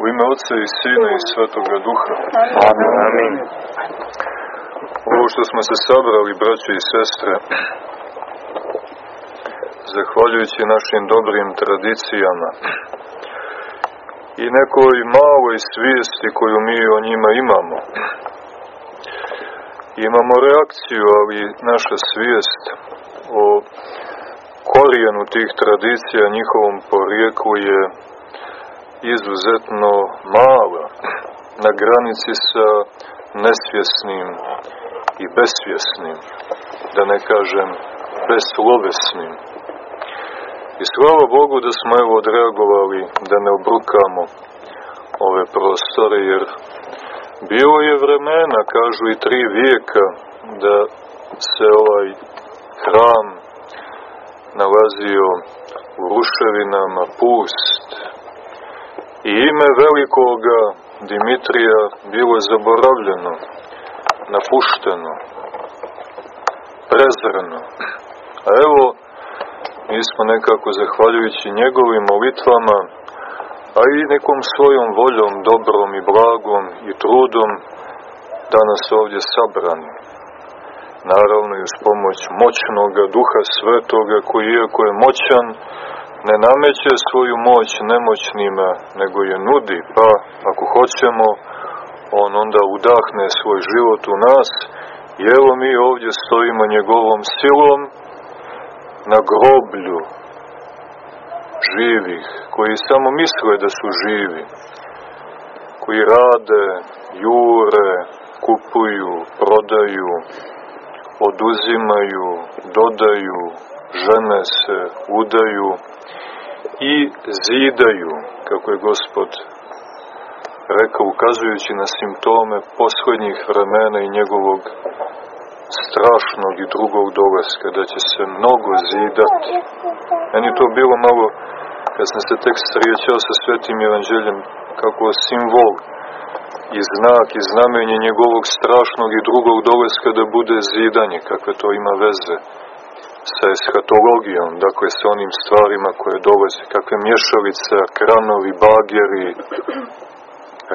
U ime Otca i Sina i Svetoga Duha. Amin. Ovo što smo se sabrali, braće i sestre, zahvaljujući našim dobrim tradicijama i nekoj maloj svijesti koju mi o njima imamo. Imamo reakciju, ali naša svijest o korijenu tih tradicija, njihovom porijeklu je izuzetno mala, na granici sa nesvjesnim i besvjesnim, da ne kažem beslovesnim. I slava Bogu da smo evo odreagovali da ne obrukamo ove prostore, jer bilo je vremena, kažu i tri vijeka, da se ovaj hram nalazio u ruševinama, pust, i ime velikoga Dimitrija bilo je zaboravljeno, napušteno, prezrano. A evo, mi smo nekako zahvaljujući njegovim molitvama, a i nekom svojom voljom, dobrom i blagom i trudom, danas ovdje sabrani. Naravno i uz pomoć moćnoga duha svetoga koji iako je moćan, ne nameće svoju moć nemoćnima, nego je nudi, pa ako hoćemo, on onda udahne svoj život u nas. I evo mi ovdje stojimo njegovom silom na groblju živih, koji samo misle da su živi, koji rade, jure, kupuju, prodaju, oduzimaju, dodaju, žene se, udaju i zidaju, kako je gospod rekao, ukazujući na simptome poslednjih vremena i njegovog strašnog i drugog dolaska, da će se mnogo zidati. Meni to bilo malo, kad sam se tek srijećao sa svetim evanđeljem, kako simbol i znak i znamenje njegovog strašnog i drugog dolaska da bude zidanje, kakve to ima veze sa eshatologijom, dakle sa onim stvarima koje dolaze, kakve mješalice, kranovi, bageri,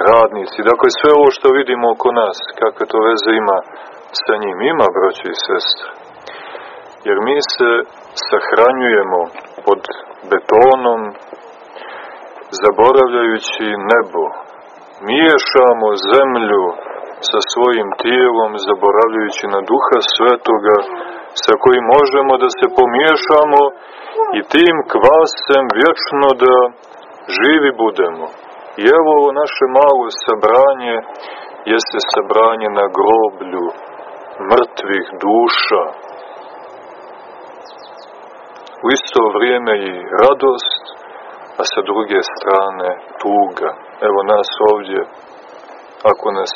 radnici, dakle sve ovo što vidimo oko nas, kakve to veze ima sa njim, ima braće i sestre. Jer mi se sahranjujemo pod betonom, zaboravljajući nebo, miješamo zemlju sa svojim tijelom, zaboravljajući na duha svetoga, sa kojim možemo da se pomiješamo i tim kvasem vječno da živi budemo. I evo ovo naše malo sabranje jeste sabranje na groblju mrtvih duša. U isto vrijeme i radost, a sa druge strane tuga. Evo nas ovdje, ako nas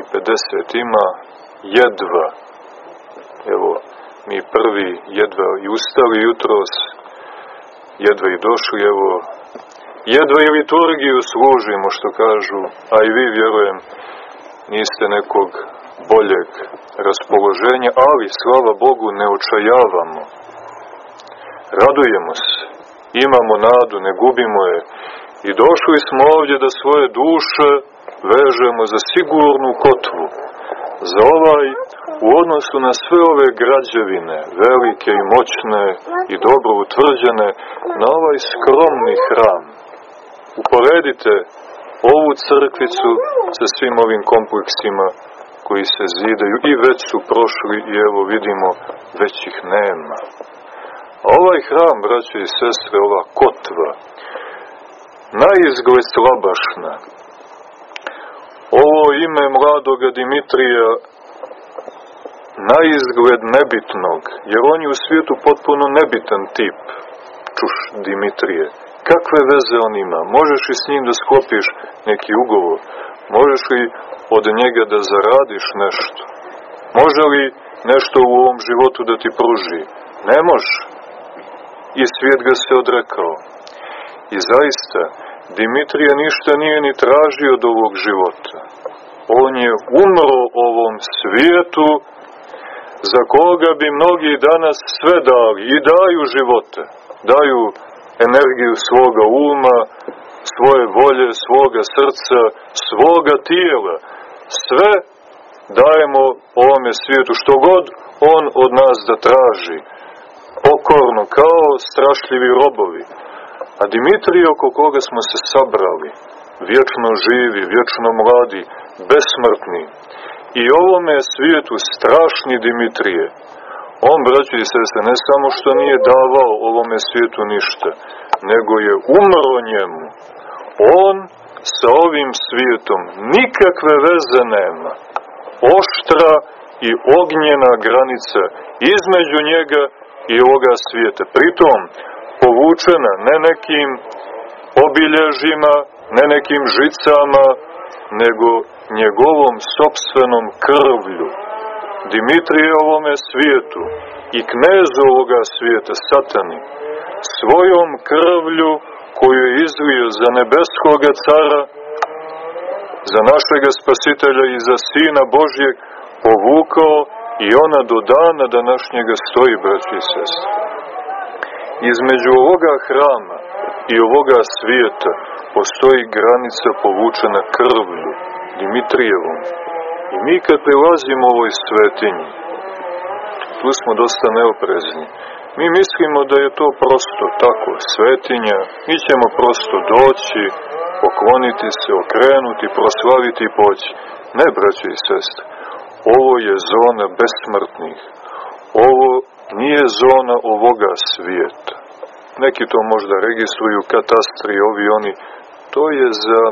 i 50 ima, jedva. Evo, mi prvi jedva i ustali jutros, jedva i došli, evo, jedva i liturgiju služimo, što kažu, a i vi, vjerujem, niste nekog boljeg raspoloženja, ali, slava Bogu, ne očajavamo. Radujemo se, imamo nadu, ne gubimo je. I došli smo ovdje da svoje duše vežemo za sigurnu kotvu, za ovaj u odnosu na sve ove građevine, velike i moćne i dobro utvrđene, na ovaj skromni hram. Uporedite ovu crkvicu sa svim ovim kompleksima koji se zidaju i već su prošli i evo vidimo već ih nema. A ovaj hram, braće i sestre, ova kotva, na slabašna, ovo ime mladoga Dimitrija na izgled nebitnog, jer on je u svijetu potpuno nebitan tip, čuš Dimitrije. Kakve veze on ima? Možeš li s njim da sklopiš neki ugovor? Možeš li od njega da zaradiš nešto? Može li nešto u ovom životu da ti pruži? Ne može. I svijet ga se odrekao. I zaista, Dimitrije ništa nije ni tražio od ovog života. On je umro ovom svijetu za koga bi mnogi danas sve dali i daju živote. Daju energiju svoga uma, svoje volje, svoga srca, svoga tijela. Sve dajemo ovome svijetu, što god on od nas da traži, pokorno, kao strašljivi robovi. A Dimitrij oko koga smo se sabrali, vječno živi, vječno mladi, besmrtni, i ovome svijetu strašni Dimitrije, on, braći i sese, ne samo što nije davao ovome svijetu ništa, nego je umro njemu. On sa ovim svijetom nikakve veze nema. Oštra i ognjena granica između njega i ovoga svijeta. Pritom, povučena ne nekim obilježima, ne nekim žicama, nego njegovom sobstvenom krvlju. Dimitrije ovome svijetu i knezu ovoga svijeta, satani, svojom krvlju koju je izlio za nebeskoga cara, za našega spasitelja i za Sina Božjeg, povukao i ona do dana današnjega stoji, braći i sestri. Između ovoga hrama i ovoga svijeta postoji granica povučena krvlju, Dimitrijevom. I mi kad prilazimo ovoj svetinji, tu smo dosta neoprezni. Mi mislimo da je to prosto tako, svetinja, mi ćemo prosto doći, pokloniti se, okrenuti, proslaviti i poći. Ne, braće i sestre, ovo je zona besmrtnih. Ovo nije zona ovoga svijeta. Neki to možda registruju, katastri, ovi, oni. To je za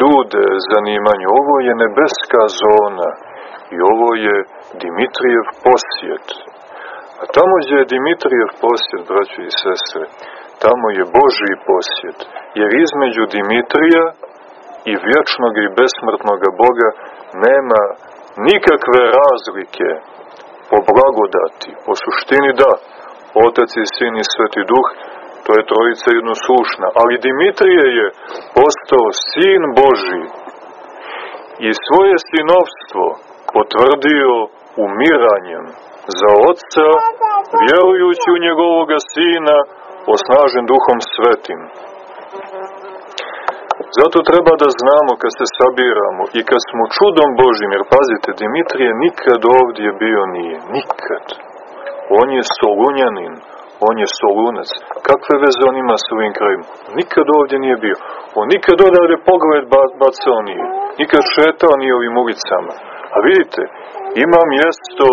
ljude zanimanje. Ovo je nebeska zona i ovo je Dimitrijev posjet. A tamo gdje je Dimitrijev posjet, braći i sestre, tamo je Božji posjet. Jer između Dimitrija i vječnog i besmrtnog Boga nema nikakve razlike po blagodati, po suštini da, Otac i Sin i Sveti Duh, to je trojica jednoslušna, ali Dimitrije je postao Sin Boži i svoje sinovstvo potvrdio umiranjem za Otca, vjerujući u njegovoga Sina, osnažen Duhom Svetim. Zato treba da znamo kad se sabiramo i kad smo čudom Božim, jer pazite, Dimitrije nikad ovdje bio nije, nikad. On je Solunjanin, on je Solunac. Kakve veze on ima s ovim krajem? Nikad ovdje nije bio. On nikad odavde pogled bacao nije. Nikad šetao nije ovim ulicama. A vidite, ima mjesto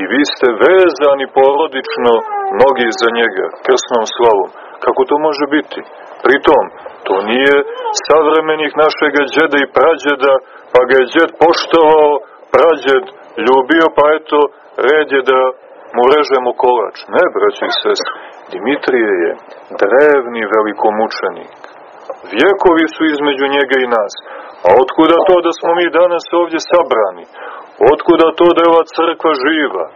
i vi ste vezani porodično mnogi za njega, krsnom slavom. Kako to može biti? Pritom, to nije savremenih našega džeda i prađeda, pa ga je džed poštovao, prađed ljubio, pa eto, red je da mu režemo kolač. Ne, braći i sestri, Dimitrije je drevni velikomučenik. Vjekovi su između njega i nas. A otkuda to da smo mi danas ovdje sabrani? Otkuda to da je ova crkva živa?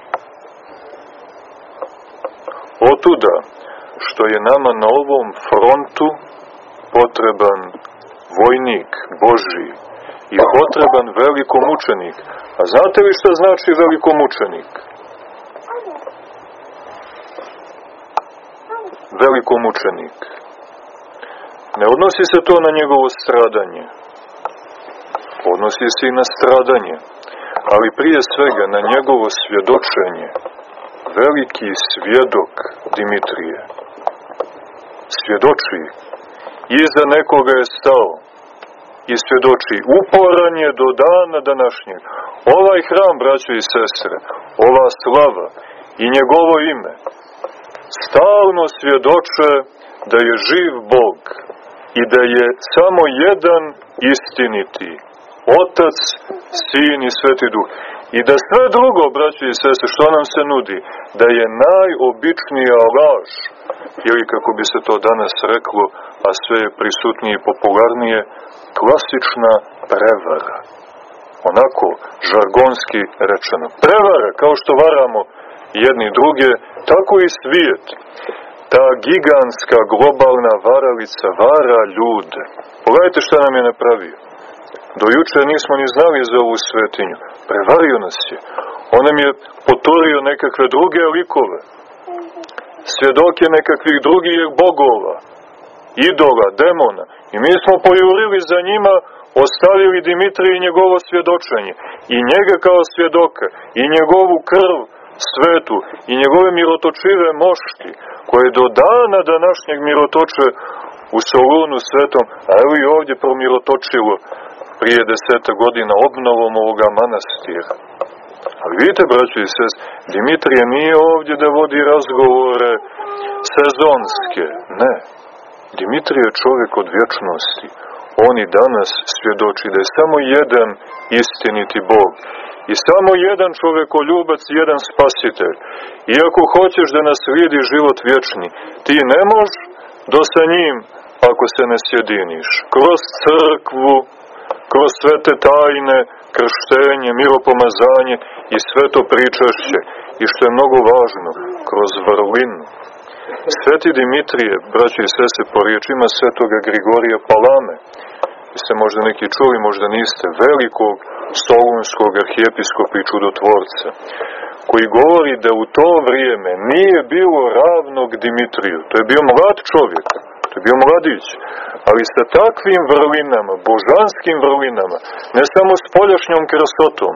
Otuda što je nama na ovom frontu potreban vojnik Boži i potreban velikomučenik. A znate li šta znači velikomučenik? Velikomučenik. Ne odnosi se to na njegovo stradanje. Odnosi se i na stradanje. Ali prije svega na njegovo svjedočenje. Veliki svjedok Dimitrije. Svjedoči. Iza nekoga je stao. I svjedoči. Uporan je do dana današnjeg. Ovaj hram, braćo i sestre, ova slava i njegovo ime, stalno svjedoče da je živ Bog i da je samo jedan istiniti, Otac, Sin i Sveti Duh. I da sve drugo, braći i sese, što nam se nudi, da je najobičnija laž, ili kako bi se to danas reklo, a sve je prisutnije i popularnije, klasična prevara. Onako, žargonski rečeno. Prevara, kao što varamo jedni druge, tako i svijet. Ta gigantska globalna varalica vara ljude. Pogledajte šta nam je napravio. Do juče nismo ni znali za ovu svetinju. Prevario nas je. On nam je poturio nekakve druge likove. Svjedoke nekakvih drugih bogova. idola, demona. I mi smo pojurili za njima, ostavili Dimitrije i njegovo svjedočenje, i njega kao svjedoka, i njegovu krv svetu, i njegove mirotočive mošti, koje do dana današnjeg mirotoče u Solunu svetom, a evo i ovdje promirotočilo prije deseta godina obnovom ovoga manastira. Ali vidite, braći i sest, Dimitrije nije ovdje da vodi razgovore sezonske, ne. Dimitrije je čovjek od vječnosti. On i danas svjedoči da je samo jedan istiniti Bog i samo jedan čovekoljubac, jedan spasitelj. Iako hoćeš da naslidi život vječni, ti ne možeš do sa njim ako se ne sjediniš. Kroz crkvu, kroz sve tajne, krštenje, miropomazanje i sve to pričašće. I što je mnogo važno, kroz vrlinu. Sveti Dimitrije, braći i sese, po riječima svetoga Grigorija Palame, ste možda neki čuli, možda niste, velikog solunskog arhijepiskopa i čudotvorca, koji govori da u to vrijeme nije bilo ravnog Dimitriju. To je bio mlad čovjek, to je bio mladić, ali sa takvim vrlinama, božanskim vrlinama, ne samo s poljašnjom krasotom,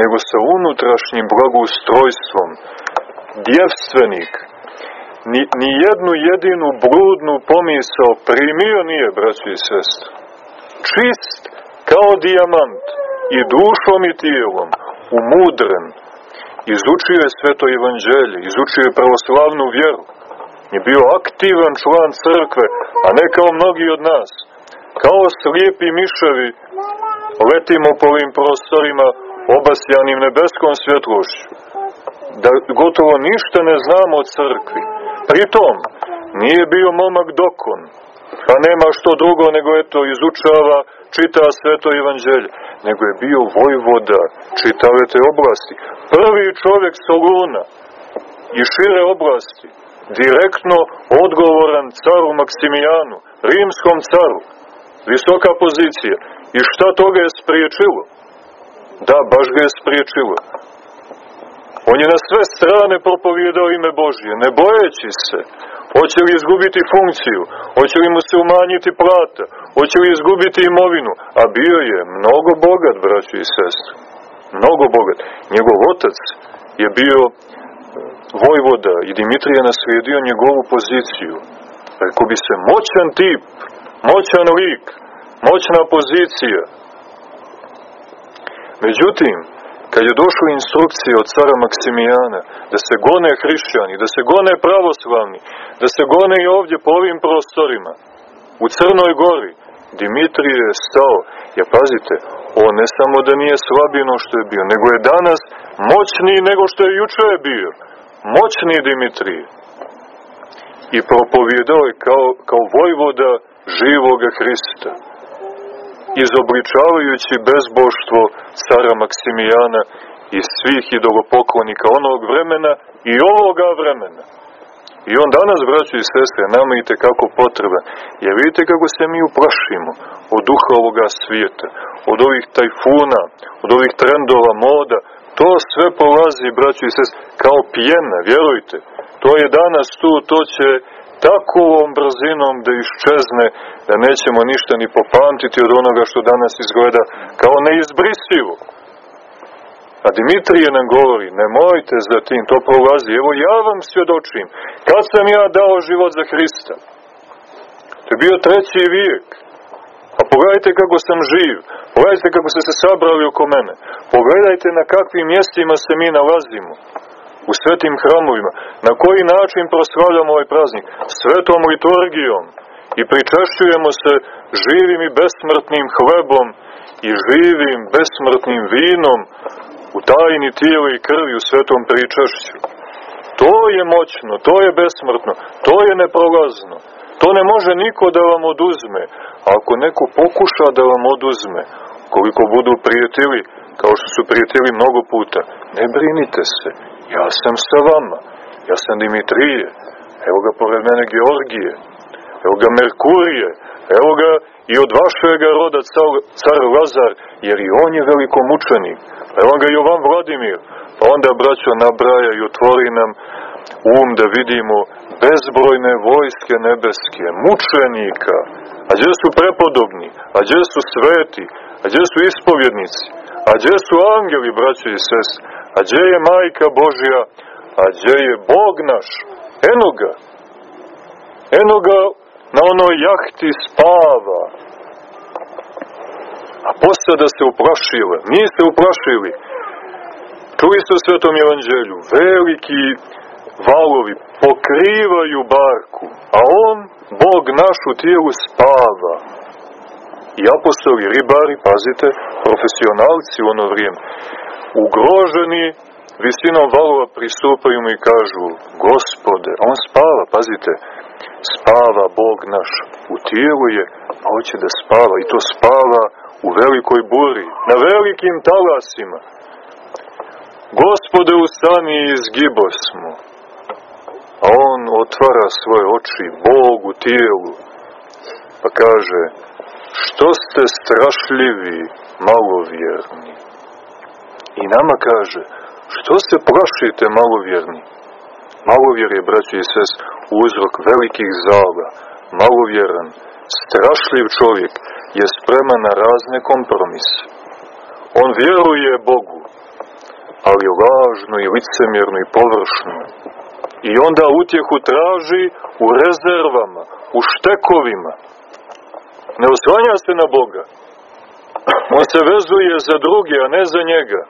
nego sa unutrašnjim blagustrojstvom, djevstvenik, ni, ni jednu jedinu bludnu pomisao primio nije, braći i sestri. Čist kao dijamant i dušom i tijelom, umudren, izučio je sveto evanđelje, izučio je pravoslavnu vjeru, je bio aktivan član crkve, a ne kao mnogi od nas. Kao slijepi miševi letimo po ovim prostorima obasjanim nebeskom svjetlošću. Da gotovo ništa ne znamo o crkvi. Pritom, nije bio momak dokon, pa nema što drugo nego eto izučava, čita sveto evanđelje, nego je bio vojvoda čitave te oblasti. Prvi čovjek Soluna i šire oblasti, direktno odgovoran caru Maksimijanu, rimskom caru, visoka pozicija. I šta toga je spriječilo? Da, baš ga je spriječilo. On je na sve strane propovjedao ime Božje, ne bojeći se. Hoće li izgubiti funkciju? Hoće li mu se umanjiti plata? Hoće li izgubiti imovinu? A bio je mnogo bogat, braći i sestri. Mnogo bogat. Njegov otac je bio vojvoda i Dimitrije naslijedio njegovu poziciju. Rekao bi se moćan tip, moćan lik, moćna pozicija. Međutim, kad je došla instrukcija od cara Maksimijana da se gone hrišćani, da se gone pravoslavni, da se gone i ovdje po ovim prostorima, u Crnoj gori, Dimitrije je stao, ja pazite, on ne samo da nije slabino što je bio, nego je danas moćniji nego što je juče bio. Moćni Dimitrije. I propovjedao je kao, kao vojvoda živoga Hrista izobličavajući bezboštvo cara Maksimijana i svih idolopoklonika onog vremena i ovoga vremena. I on danas, braći i sestre, nama i tekako potreban. Jer vidite kako se mi uplašimo od duha ovoga svijeta, od ovih tajfuna, od ovih trendova, moda. To sve polazi, braći i sestre, kao pjena, vjerujte. To je danas tu, to će takovom brzinom da iščezne, da nećemo ništa ni popamtiti od onoga što danas izgleda kao neizbrisivo. A Dimitrije nam govori, nemojte za tim, to prolazi. Evo ja vam svjedočim, kad sam ja dao život za Hrista. To je bio treći vijek. Pogledajte kako sam živ. Pogledajte kako ste se sabrali oko mene. Pogledajte na kakvim mjestima se mi nalazimo u svetim hramovima, na koji način proslavljamo ovaj praznik? Svetom liturgijom i pričašćujemo se živim i besmrtnim hlebom i živim besmrtnim vinom u tajni tijela i krvi u svetom pričašću. To je moćno, to je besmrtno, to je neprolazno. To ne može niko da vam oduzme. Ako neko pokuša da vam oduzme, koliko budu prijetili, kao što su prijetili mnogo puta, ne brinite se, Ja sam sa vama. Ja sam Dimitrije. Evo ga pored mene Georgije. Evo ga Merkurije. Evo ga i od vašega roda car, Lazar, jer i on je velikomučenik. Evo ga Jovan Vladimir, pa onda braćo nabraja i otvori nam um da vidimo bezbrojne vojske nebeske, mučenika, a gdje su prepodobni, a gdje su sveti, a gdje su ispovjednici, a gdje su angeli, braćo i sest, a gdje je majka Božja, a gdje je Bog naš, eno ga, eno ga na onoj jahti spava, a posle da se uplašile, nije se uplašili, čuli ste u Svetom Evanđelju, veliki valovi pokrivaju barku, a on, Bog naš u tijelu, spava. I apostoli, ribari, pazite, profesionalci u ono vrijeme, ugroženi visinom valova pristupaju mu i kažu, gospode, on spava, pazite, spava Bog naš, u tijelu je, a hoće da spava, i to spava u velikoj buri, na velikim talasima. Gospode, ustani i izgibo smo. A on otvara svoje oči, Bog u tijelu, pa kaže, što ste strašljivi, malovjerni. I nama kaže, što se plašite, malovjerni? Malovjer je, braći i sest, uzrok velikih zala, malovjeran, strašljiv čovjek, je spreman na razne kompromise. On vjeruje Bogu, ali lažno i licemjerno i površno. I onda utjehu traži u rezervama, u štekovima. Ne oslanja se na Boga. On se vezuje za druge, a ne za njega.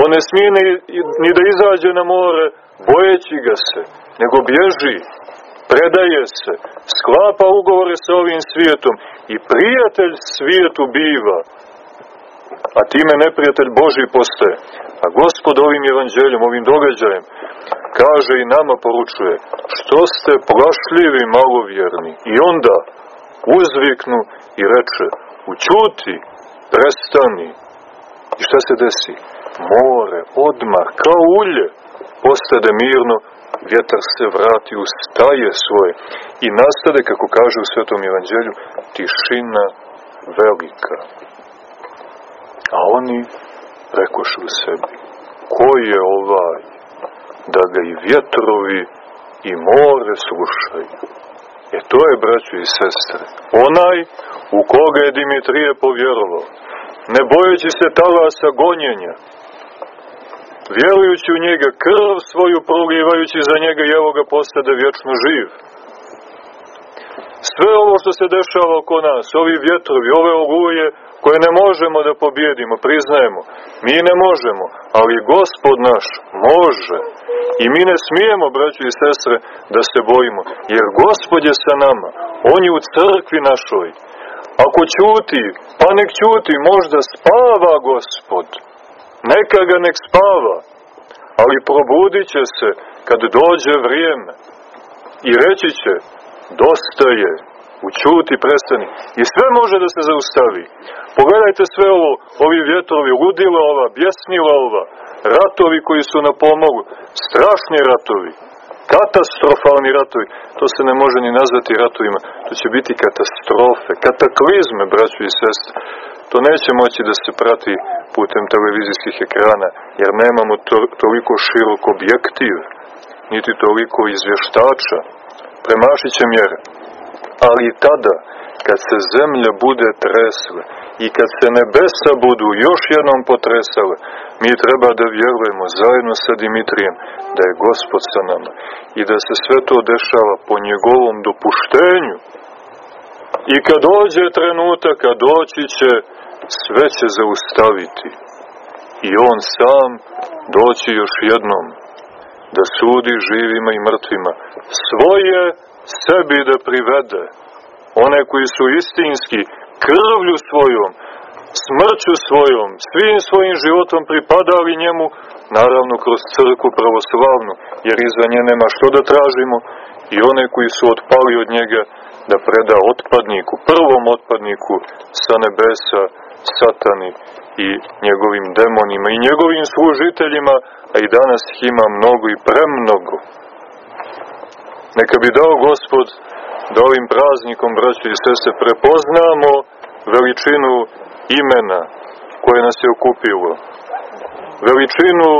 On ne smije ni, ni da izađe na more, bojeći ga se, nego bježi, predaje se, sklapa ugovore sa ovim svijetom i prijatelj svijetu biva, a time neprijatelj Boži postaje. A gospod ovim evanđeljom, ovim događajem, kaže i nama poručuje, što ste plašljivi malovjerni. I onda uzviknu i reče, učuti, prestani. I šta se desi? More, odmah, kao ulje, postade mirno, vjetar se vrati u staje svoje i nastade, kako kaže u Svetom Evanđelju, tišina velika. A oni rekoše u sebi, ko je ovaj, da ga i vjetrovi i more slušaju. E to je, braćo i sestre, onaj u koga je Dimitrije povjerovao, ne bojeći se talasa gonjenja, vjerujući u njega, krv svoju prolivajući za njega i evo ga postade vječno živ. Sve ovo što se dešava oko nas, ovi vjetrovi, ove oluje koje ne možemo da pobjedimo, priznajemo, mi ne možemo, ali Gospod naš može. I mi ne smijemo, braćo i sestre, da se bojimo, jer Gospod je sa nama, On je u crkvi našoj. Ako ćuti, pa nek ćuti, možda spava Gospod. Neka ga nek spava, ali probudit se kad dođe vrijeme i reći će, dosta je, učuti, prestani. I sve može da se zaustavi. Pogledajte sve ovo, ovi vjetrovi, ludila ova, bjesnila ova, ratovi koji su na pomogu, strašni ratovi, katastrofalni ratovi, to se ne može ni nazvati ratovima, to će biti katastrofe, kataklizme, braću i sestre. To neće moći da se prati putem televizijskih ekrana, jer nemamo to, toliko širok objektiv, niti toliko izvještača. Premašit će mjere. Ali tada, kad se zemlja bude tresla i kad se nebesa budu još jednom potresale, mi treba da vjerujemo zajedno sa Dimitrijem da je Gospod sa nama i da se sve to dešava po njegovom dopuštenju. I kad dođe trenutak, kad doći će, sve će zaustaviti. I on sam doći još jednom da sudi živima i mrtvima, svoje sebi da privede, one koji su istinski, krvlju svojom, smrću svojom, svim svojim životom pripadali njemu, naravno kroz crku pravoslavnu, jer iza nje nema što da tražimo, i one koji su otpali od njega da preda otpadniku, prvom otpadniku sa nebesa, satani i njegovim demonima i njegovim služiteljima, a i danas ih ima mnogo i premnogo. Neka bi dao Gospod da ovim praznikom, braći i sese, prepoznamo veličinu imena koje nas je okupilo. veličinu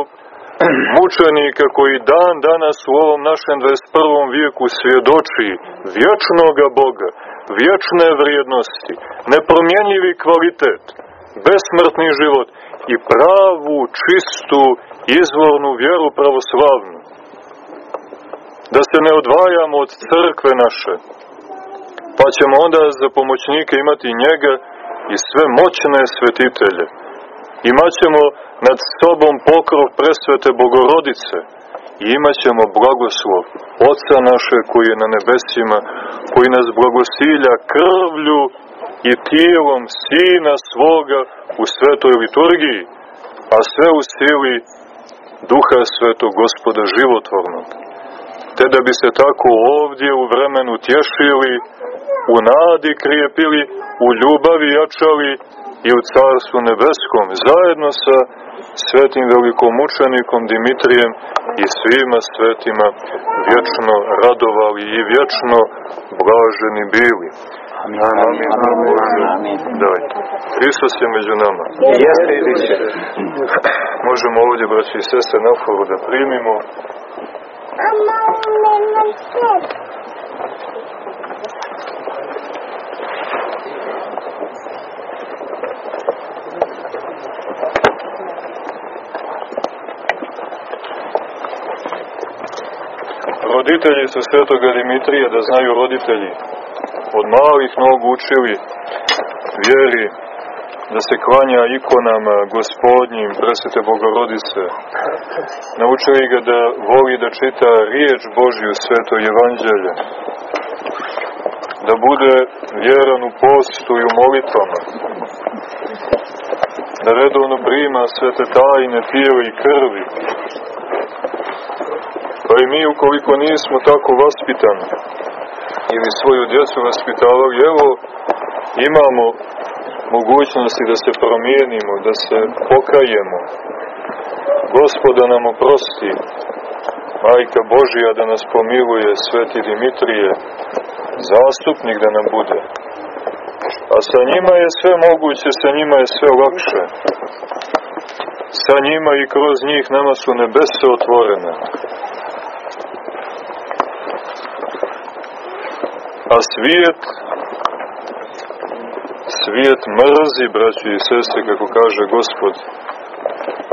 mučenika koji dan danas u ovom našem 21. vijeku svjedoči vječnoga Boga, vječne vrijednosti, nepromjenjivi kvalitet, besmrtni život i pravu, čistu, izvornu vjeru pravoslavnu. Da se ne odvajamo od crkve naše, pa ćemo onda za pomoćnike imati njega i sve moćne svetitelje. Imaćemo nad sobom pokrov presvete Bogorodice i imaćemo blagoslov Oca naše koji je na nebesima, koji nas blagosilja krvlju i tijelom Sina svoga u svetoj liturgiji, a sve u sili Duha Svetog Gospoda životvornog. Te da bi se tako ovdje u vremenu tješili, u nadi krijepili, u ljubavi jačali i u Carstvu Nebeskom, zajedno sa svetim velikomučenikom Dimitrijem i svima svetima vječno radovali i vječno blaženi bili. Amin. Amin. Amin. Amin. Hristos je među nama. Jeste i. Možemo ovdje, braći i sestre, na foru da primimo. Roditelji su svetoga Dimitrija, da znaju roditelji, od malih nogu učili vjeri, da se klanja ikonama gospodnjim, presvete Bogorodice. Naučili ga da voli da čita riječ Božju, sveto evanđelje. Da bude vjeran u postu i u molitvama. Da redovno prima svete tajne tijela i krvi. Pa i mi, ukoliko nismo tako vaspitani, ili svoju djecu vaspitavali, evo, imamo mogućnosti da se promijenimo, da se pokajemo. Gospoda nam oprosti, Majka Božija da nas pomiluje, Sveti Dimitrije, zastupnik da nam bude. A sa njima je sve moguće, sa njima je sve lakše. Sa njima i kroz njih nama su nebese otvorene. A svijet svijet mrzi, braći i sestre, kako kaže Gospod.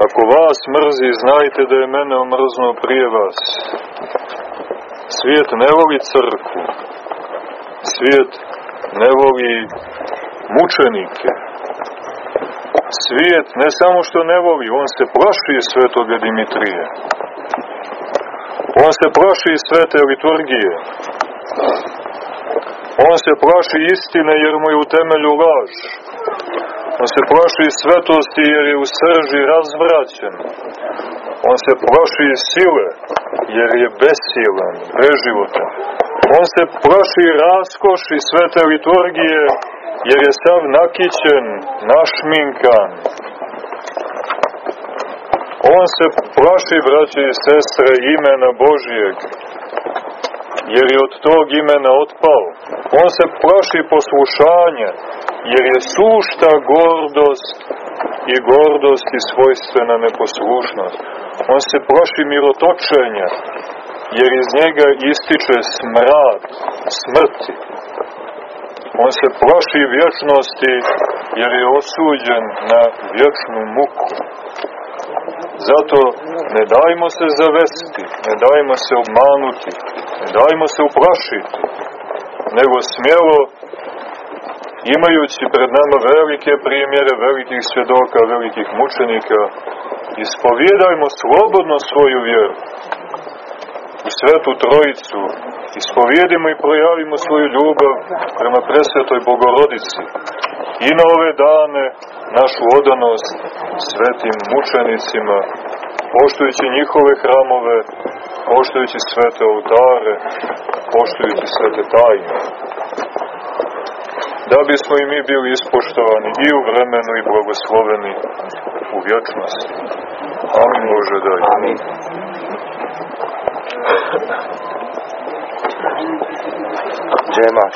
Ako vas mrzi, znajte da je mene omrznuo prije vas. Svijet ne voli crkvu. Svijet ne voli mučenike. Svijet ne samo što ne voli, on se plaši svetoga Dimitrije. On se plaši svete liturgije. On se plaši istine jer mu je u temelju laž. On se plaši svetosti jer je u srži razvraćen. On se plaši sile jer je besilan, preživotan. On se plaši raskoši svete liturgije jer je sav nakićen, našminkan. On se plaši, braće i sestre, imena Božijeg, jer je od tog imena otpao. On se plaši poslušanja, jer je sušta gordost i gordost i svojstvena neposlušnost. On se plaši mirotočenja, jer iz njega ističe smrad, smrti. On se plaši vječnosti, jer je osuđen na vječnu muku. Zato ne dajmo se zavesti, ne dajmo se obmanuti, ne dajmo se uplašiti, nego smjelo, imajući pred nama velike primjere, velikih svjedoka, velikih mučenika, ispovjedajmo slobodno svoju vjeru u svetu trojicu, ispovjedimo i projavimo svoju ljubav prema presvetoj Bogorodici i na ove dane našu odanost svetim mučenicima, poštujući njihove hramove, poštujući svete oltare, poštujući svete tajne. Da bismo i mi bili ispoštovani i u vremenu i blagosloveni u vječnosti. Amin Bože daj. Amin. Gdje imaš?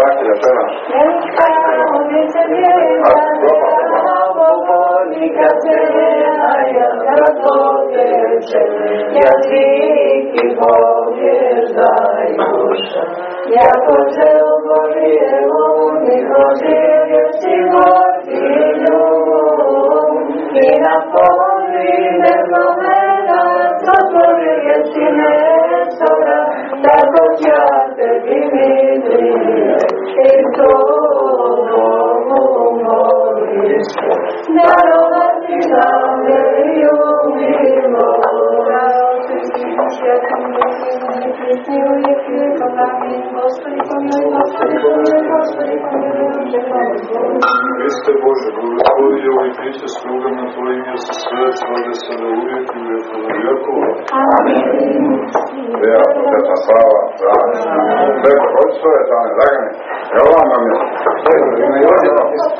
Da. Ne, ovo je, ovo je, to je Mraki da žena. Jaziki povježdaju Jako se obolije uniho živje si gordiljom I na Ovo i piće slugama Tvojim, jer se sve tvore sa da uvijek i uvijek na vjekova. Ja, potrebna slava, bravo. Beko, hoći svoje tane, Dragane. Evo vam vam je.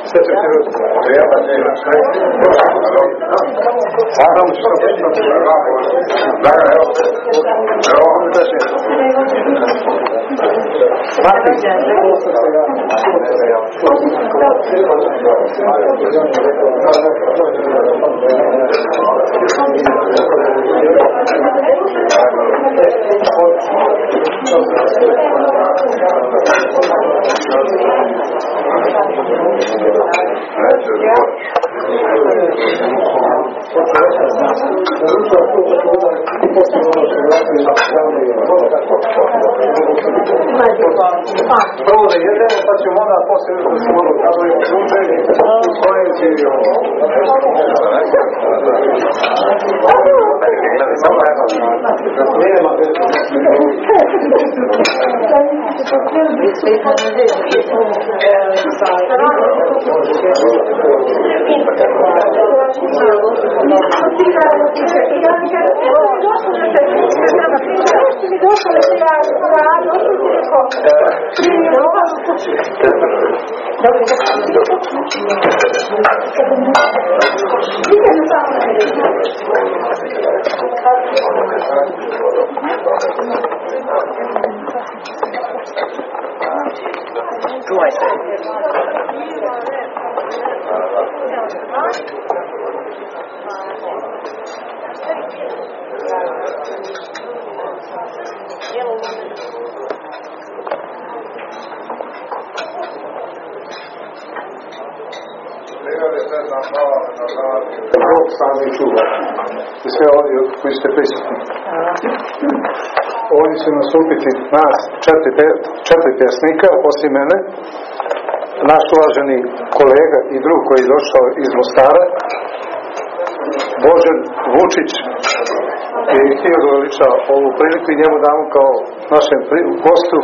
Sve će. Ja, pa će Samo ću sam pričati. Dragane, evo. Evo da će. 好的好的好我觉得可能是我们所做这个主要是老师让那个老师做就会说话说我现在说情况呢个来讲课的的时候我们来讲课的时候 Nema Bog sami čuva. I sve ovdje koji ste prisutni. Nastupiti nas četiri, pe- četiri pjesnika, osim mene. Naš uvaženi kolega i drug koji je došao iz Mostara, Božen Vučić, je htio da veliča ovu priliku i njemu damo kao našem pri- gostu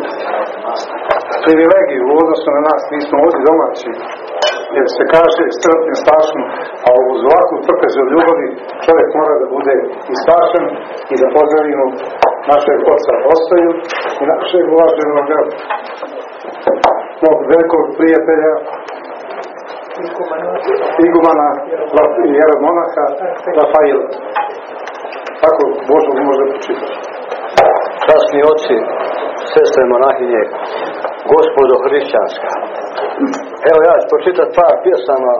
privilegiju u odnosu na nas, mi smo ovdje domaći, jer se kaže strpnim spašen, a uz ovakvu trpezu ljubavi čovjek mora da bude i spašen i da pozdravimo našeg oca Ostoju i našeg uvaženog mog velikog prijatelja igumana i jeromonaha Rafaila. Tako Božo može počitati. Časni oci, sestre monahinje, gospodo hrišćanska. Evo ja ću pročitati par pjesama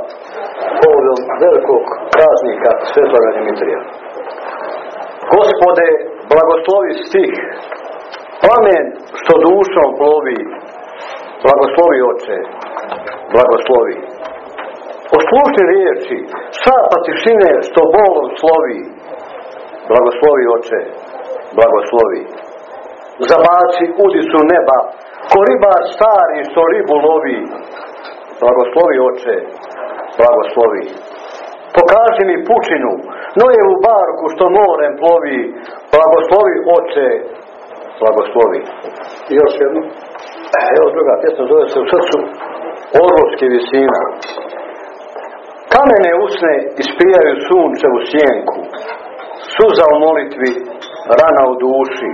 povodom velikog praznika Svetoga Dimitrija. Gospode, blagoslovi stih, plamen što dušom plovi, blagoslovi oče, blagoslovi. Oslušni riječi, šapa tišine što bolom slovi, blagoslovi oče, blagoslovi. Zabaci udicu neba, ko ribar stari što ribu lovi, blagoslovi oče, blagoslovi. Pokaži mi pučinu, Nojevu barku što morem plovi, blagoslovi oče, blagoslovi. I još jedno. Evo druga pjesma zove se u srcu, orlovske visina. Kamene usne ispijaju sunce u sjenku, suza u molitvi, rana u duši,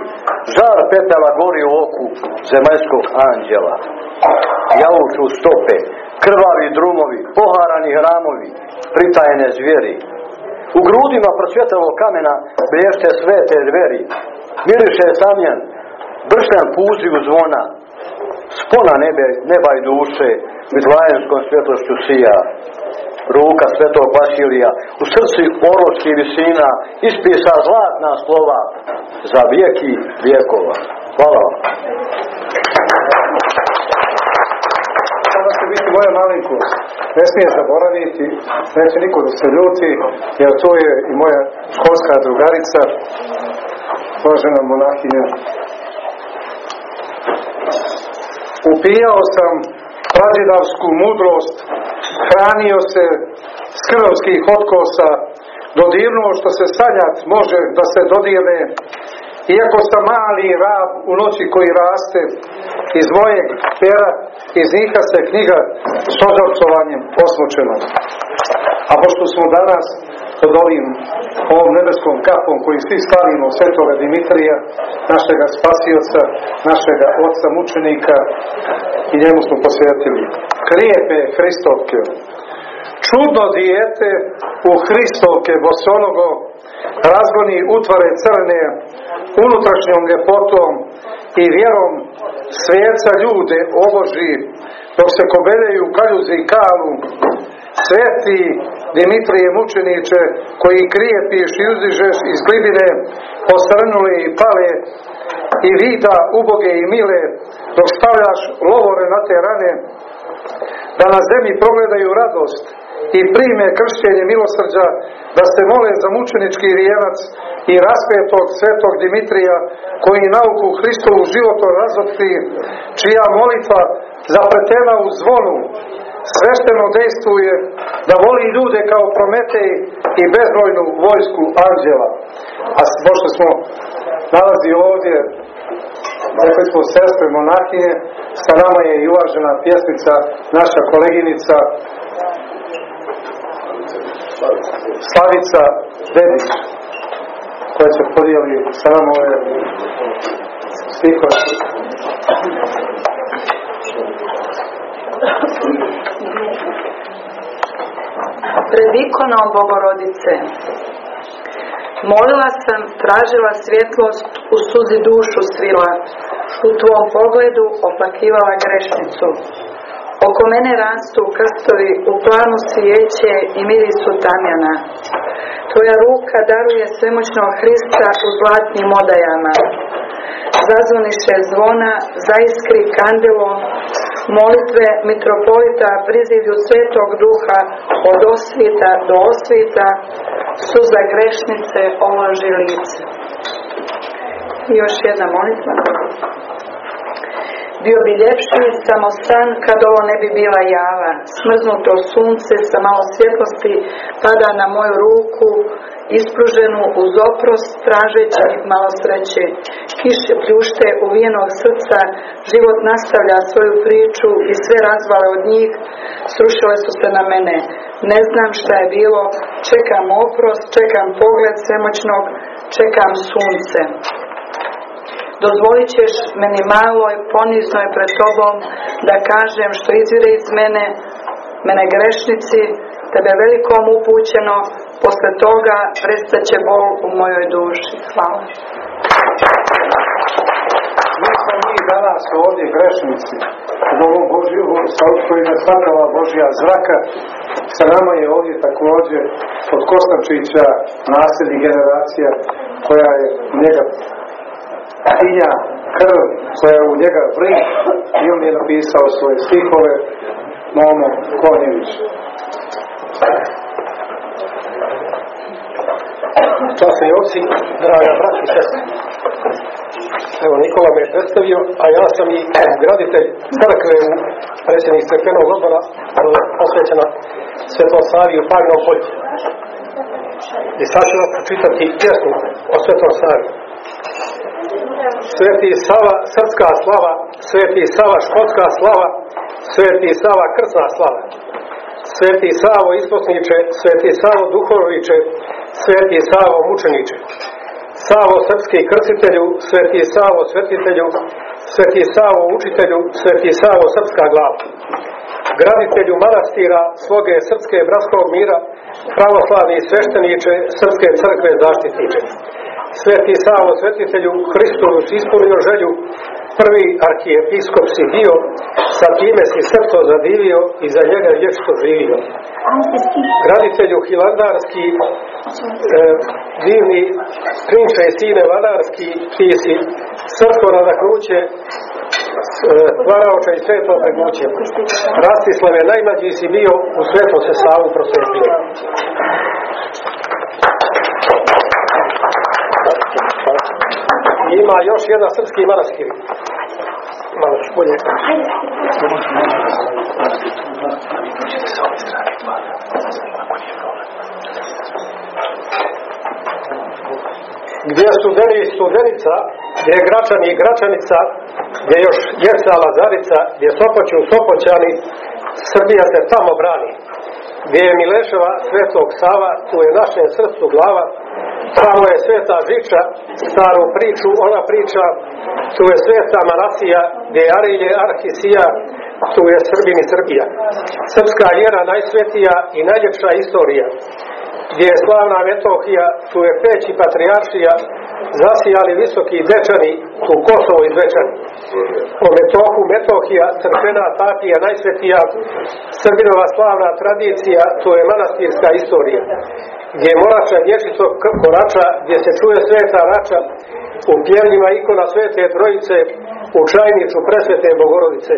žar pepela gori u oku zemaljskog anđela, jauču stope, krvavi drumovi, poharani hramovi, pritajene zvijeri. U grudima prosvjetavog kamena blješte svete dveri, miriše samjan, bršljan u zvona, spona nebe, neba i duše, vidlajenskom svjetlošću sija, ruka svetog Vasilija, u srci oročki visina, ispisa zlatna slova za vijeki vijekova. Hvala vam. Sada će biti moja malinkost. Ne smije zaboraviti, neće niko da se ljuti, jer to je i moja školska drugarica, uvažena monahinja. Upijao sam prađedavsku mudrost, hranio se skrovskih otkosa, dodirnuo što se sanjat može da se dodijene, iako sam mali rab u noći koji raste, iz mojeg pera izniha se knjiga s ožarcovanjem posmučena. A pošto smo danas pod ovim ovom nebeskom kapom koji svi stavimo svetoga Dimitrija, našega spasioca, našega oca mučenika i njemu smo posvetili. Krijepe Hristovke, čudno dijete u Hristovke bosonogo razgoni utvare crne unutrašnjom ljepotom i vjerom sveca ljude oboži dok se kobeljaju kaljuzi i kalu. Sveti Dimitrije mučeniče koji krijepiješ i uzižeš iz glibine posrnuli i pale i vida uboge i mile dok stavljaš lovore na te rane da na zemlji progledaju radost i prime kršćenje milosrđa, da se mole za mučenički rijevac i raspetog svetog Dimitrija, koji nauku Hristovu životu razotri, čija molitva zapretena u zvonu, svešteno dejstvuje da voli ljude kao Prometej i bezbrojnu vojsku anđela. A pošto smo nalazi ovdje, rekli smo sestre monahije, sa nama je i uvažena pjesnica, naša koleginica Slavica Dedić, koja će podijeli sa nama ove stihove. Pred ikonom Bogorodice Molila sam, tražila svjetlost, u suzi dušu svila, u tvom pogledu oplakivala grešnicu. Oko mene rastu krstovi, u planu svijeće i mirisu tamjana. Tvoja ruka daruje svemoćnog Hrista u zlatnim odajama. Zazvoniše zvona, zaiskri kandilo, molitve mitropolita prizivlju svetog duha od osvita do osvita, su za grešnice oloži lice. I još jedna molitva. Bio bi ljepši samo san kad ovo ne bi bila java. Smrznuto sunce sa malo svjetlosti pada na moju ruku, ispruženu uz oprost, tražeći malo sreće. Kiše pljušte uvijenog srca, život nastavlja svoju priču i sve razvale od njih srušile su se na mene. Ne znam šta je bilo, čekam oprost, čekam pogled svemoćnog, čekam sunce. Dozvolit ćeš meni maloj, poniznoj pred tobom da kažem što izvire iz mene, mene grešnici, tebe velikom upućeno, posle toga prestaće bol u mojoj duši. Hvala. Mi smo mi danas ovdje grešnici u ovom Božju, koji nas naprava Božja zraka. Sa nama je ovdje također od Kostančića nasljednih generacija koja je njega tinja krv koja u njega vri i on je napisao svoje stihove Momo Konjević. Časni oci, draga braći sestri. Evo, Nikola me je predstavio, a ja sam i graditelj crkve u predsjednik crkvenog odbora posvećena Svetom Savi u Pagnom polju. I sad ću vam pročitati pjesmu o Svetom Savi. Sveti Sava, srpska slava, Sveti Sava, škotska slava, Sveti Sava krsna slava, Sveti Savo isposniče, Sveti Savo duhovniče, Sveti Savo mučeniče, Savo srpski krstitelju, Sveti Savo svetitelju, Sveti Savo učitelju, Sveti Savo srpska glava, graditelju manastira svoge srpske bratskog mira, pravoslavni svešteniče Srpske crkve zaštitniče. Sveti Savo svetitelju Hristovus ispunio želju prvi arhijepiskop si bio, sa time si srco zadivio i za njega vječito živio. Graditelju Hilandarski, e, divni prinče i sine Vadarski, ti si srco nadaknuće, e, Varaoča i sveto preguće. Rastislave najmlađi si bio, u sveto se Savu prosvetio. Ima još jedan srpski manastir. Malo ću bolje. Gdje je studeni i studenica, gdje je gračan i gračanica, gdje je još Jesa Lazarica, gdje je Sopoću Sopoćani, Srbija se tamo brani. Gdje je Mileševa Svetog Sava, tu je našem srcu glava, tamo je Sveta Žiča, staru priču, ona priča, tu je Sveta Manasija, gdje je Arilje Arhisija, tu je Srbin i Srbija. Srpska vjera najsvetija i najljepša istorija, gdje je slavna Metohija, tu je Peć i Patrijaršija, zasijali visoki dečani, tu Kosovo i Dečani. O Metohu, Metohija, crkvena tapija, najsvetija, Srbinova slavna tradicija, to je manastirska istorija. Gdje je morača dječico korača, gdje se čuje sveta rača, u pjevljima ikona svete trojice, u čajnicu presvete Bogorodice.